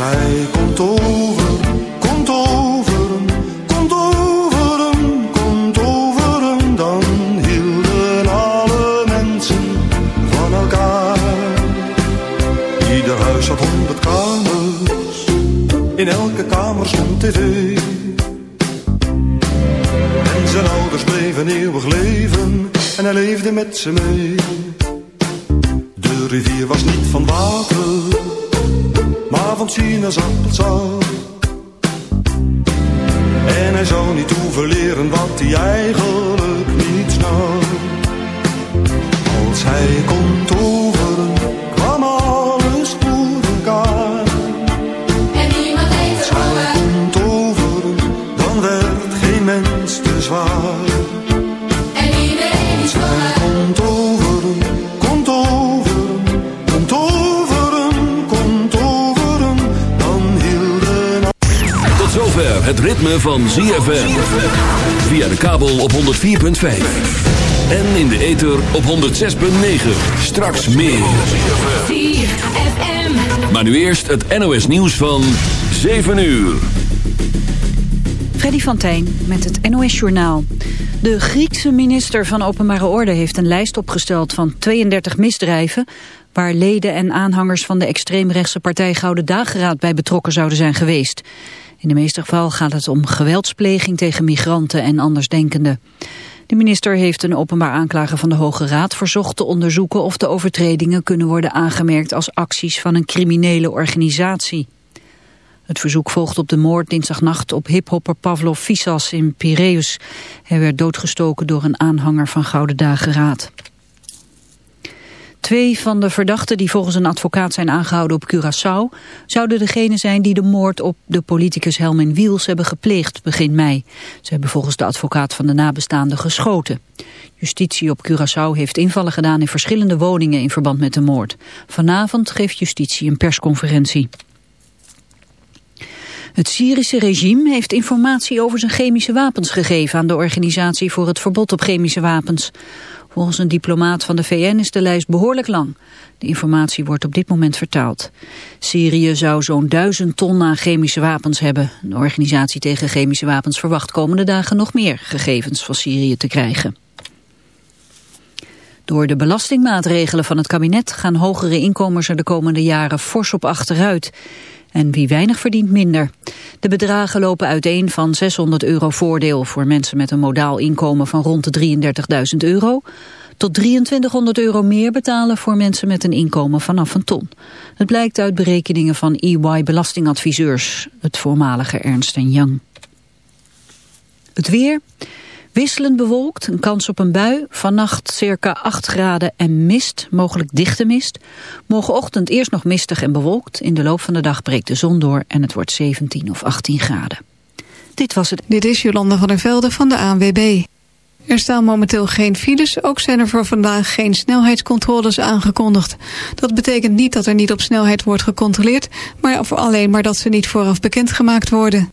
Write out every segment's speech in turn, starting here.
hij komt over, komt over, komt over, komt over, dan hielden alle mensen van elkaar. Ieder huis had honderd kamers, in elke kamer stond tv. En zijn ouders bleven eeuwig leven, en hij leefde met ze mee. appels ritme van ZFM. Via de kabel op 104.5. En in de ether op 106.9. Straks meer. ZFM. Maar nu eerst het NOS nieuws van 7 uur. Freddy van Tijn met het NOS-journaal. De Griekse minister van Openbare Orde heeft een lijst opgesteld van 32 misdrijven... waar leden en aanhangers van de extreemrechtse partij Gouden Dageraad bij betrokken zouden zijn geweest. In de meeste geval gaat het om geweldspleging tegen migranten en andersdenkenden. De minister heeft een openbaar aanklager van de Hoge Raad verzocht te onderzoeken of de overtredingen kunnen worden aangemerkt als acties van een criminele organisatie. Het verzoek volgt op de moord dinsdagnacht op hiphopper Pavlov Fisas in Piraeus. Hij werd doodgestoken door een aanhanger van Gouden Dageraad. Twee van de verdachten die volgens een advocaat zijn aangehouden op Curaçao... zouden degene zijn die de moord op de politicus Helmin Wiels hebben gepleegd begin mei. Ze hebben volgens de advocaat van de nabestaanden geschoten. Justitie op Curaçao heeft invallen gedaan in verschillende woningen in verband met de moord. Vanavond geeft justitie een persconferentie. Het Syrische regime heeft informatie over zijn chemische wapens gegeven aan de Organisatie voor het Verbod op Chemische Wapens. Volgens een diplomaat van de VN is de lijst behoorlijk lang. De informatie wordt op dit moment vertaald. Syrië zou zo'n duizend ton aan chemische wapens hebben. De organisatie tegen chemische wapens verwacht komende dagen nog meer gegevens van Syrië te krijgen. Door de belastingmaatregelen van het kabinet gaan hogere inkomens er de komende jaren fors op achteruit. En wie weinig verdient minder. De bedragen lopen uiteen van 600 euro voordeel voor mensen met een modaal inkomen van rond de 33.000 euro tot 2300 euro meer betalen voor mensen met een inkomen vanaf een ton. Het blijkt uit berekeningen van EY Belastingadviseurs, het voormalige Ernst Young. Het weer, wisselend bewolkt, een kans op een bui, vannacht circa 8 graden en mist, mogelijk dichte mist. Morgenochtend eerst nog mistig en bewolkt, in de loop van de dag breekt de zon door en het wordt 17 of 18 graden. Dit was het. Dit is Jolanda van der Velde van de ANWB. Er staan momenteel geen files, ook zijn er voor vandaag geen snelheidscontroles aangekondigd. Dat betekent niet dat er niet op snelheid wordt gecontroleerd, maar alleen maar dat ze niet vooraf bekendgemaakt worden.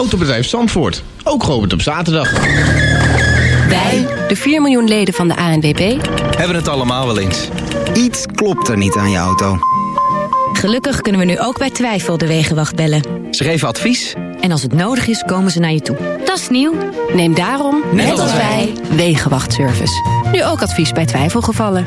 Autobedrijf Zandvoort, ook geopend op zaterdag. Wij, de 4 miljoen leden van de ANWB, Hebben het allemaal wel eens. Iets klopt er niet aan je auto. Gelukkig kunnen we nu ook bij twijfel de Wegenwacht bellen. Ze geven advies. En als het nodig is, komen ze naar je toe. dat is nieuw. Neem daarom, net als wij, Wegenwachtservice. Nu ook advies bij twijfelgevallen.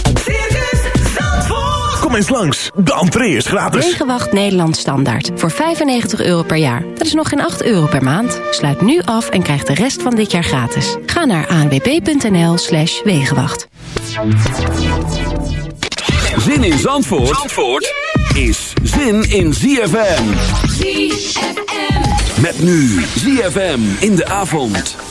Kom eens langs. De entree is gratis. Wegenwacht Nederland Standaard. Voor 95 euro per jaar. Dat is nog geen 8 euro per maand. Sluit nu af en krijg de rest van dit jaar gratis. Ga naar anwb.nl slash wegenwacht. Zin in Zandvoort, Zandvoort is zin in ZFM. ZFM. Met nu ZFM in de avond.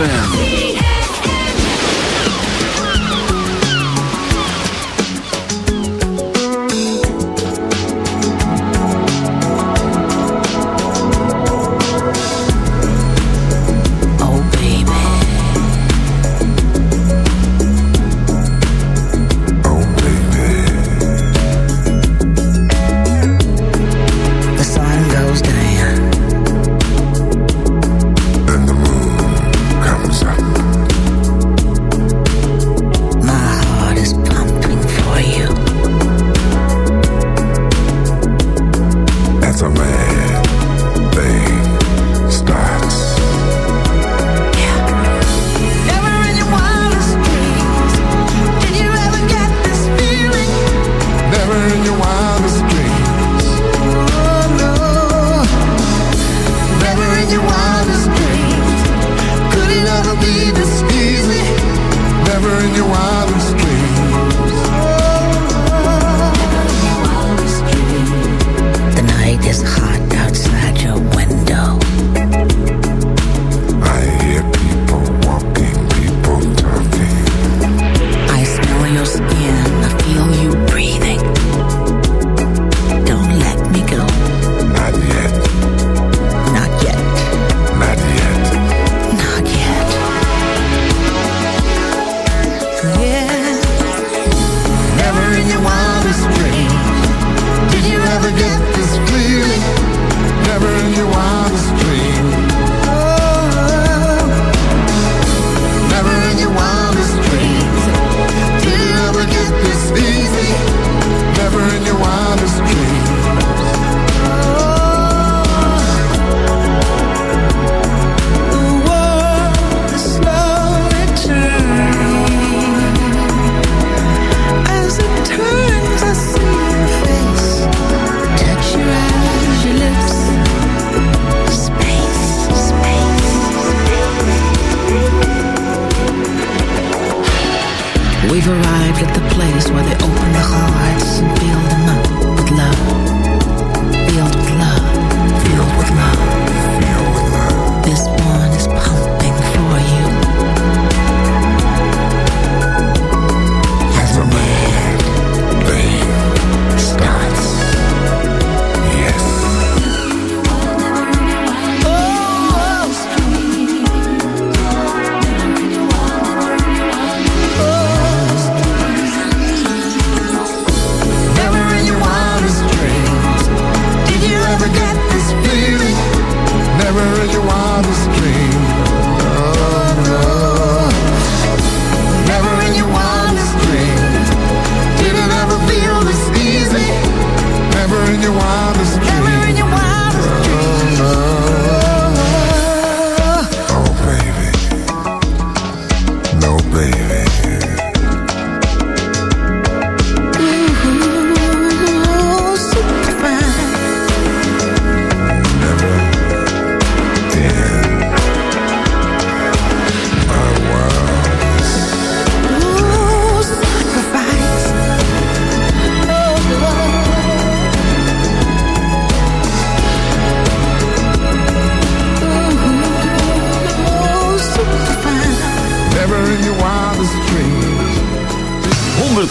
ZFM.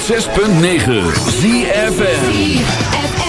106.9 ZFM.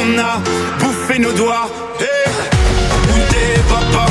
a bouffé nos doigts. Eh, Où t'es papa,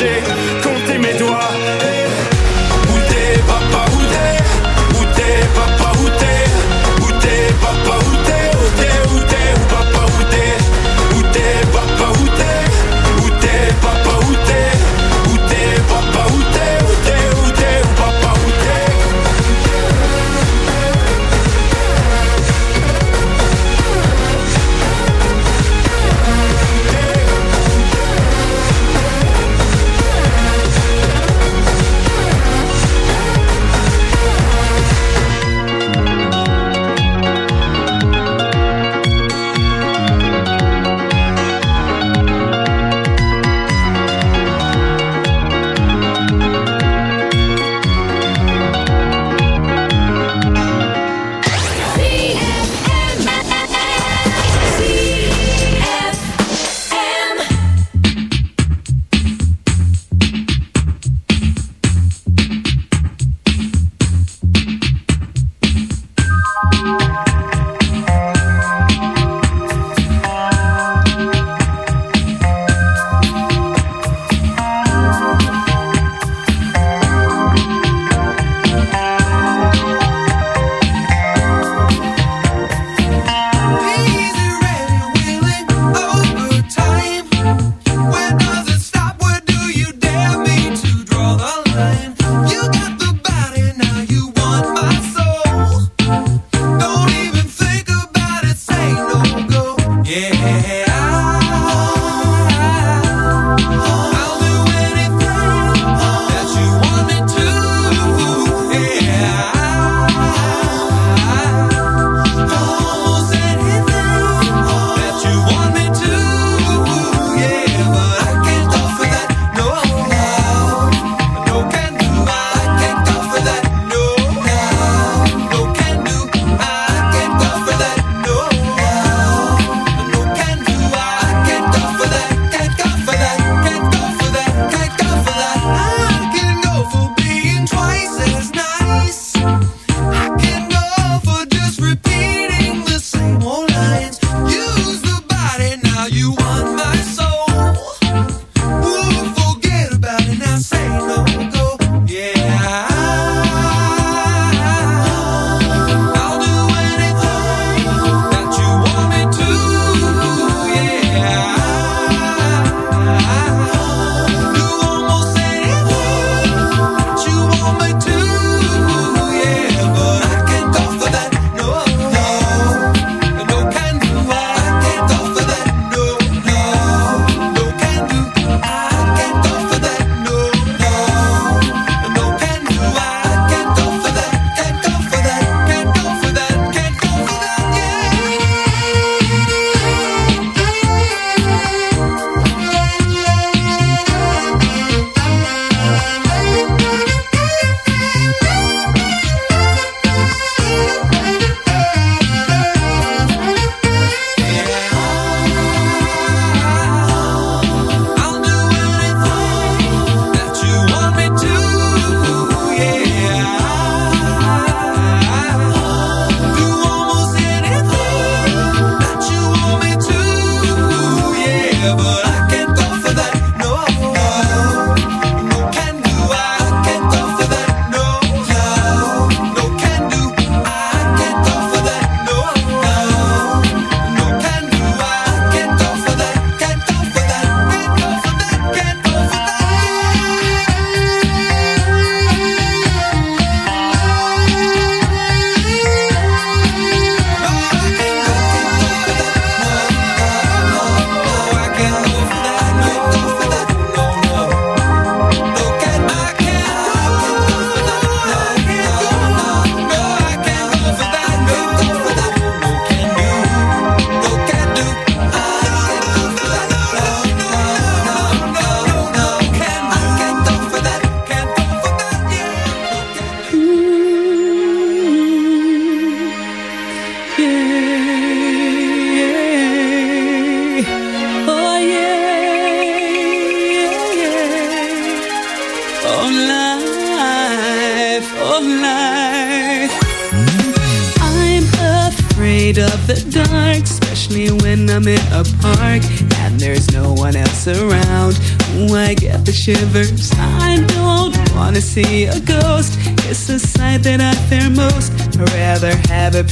shake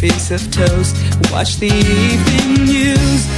piece of toast, watch the evening news.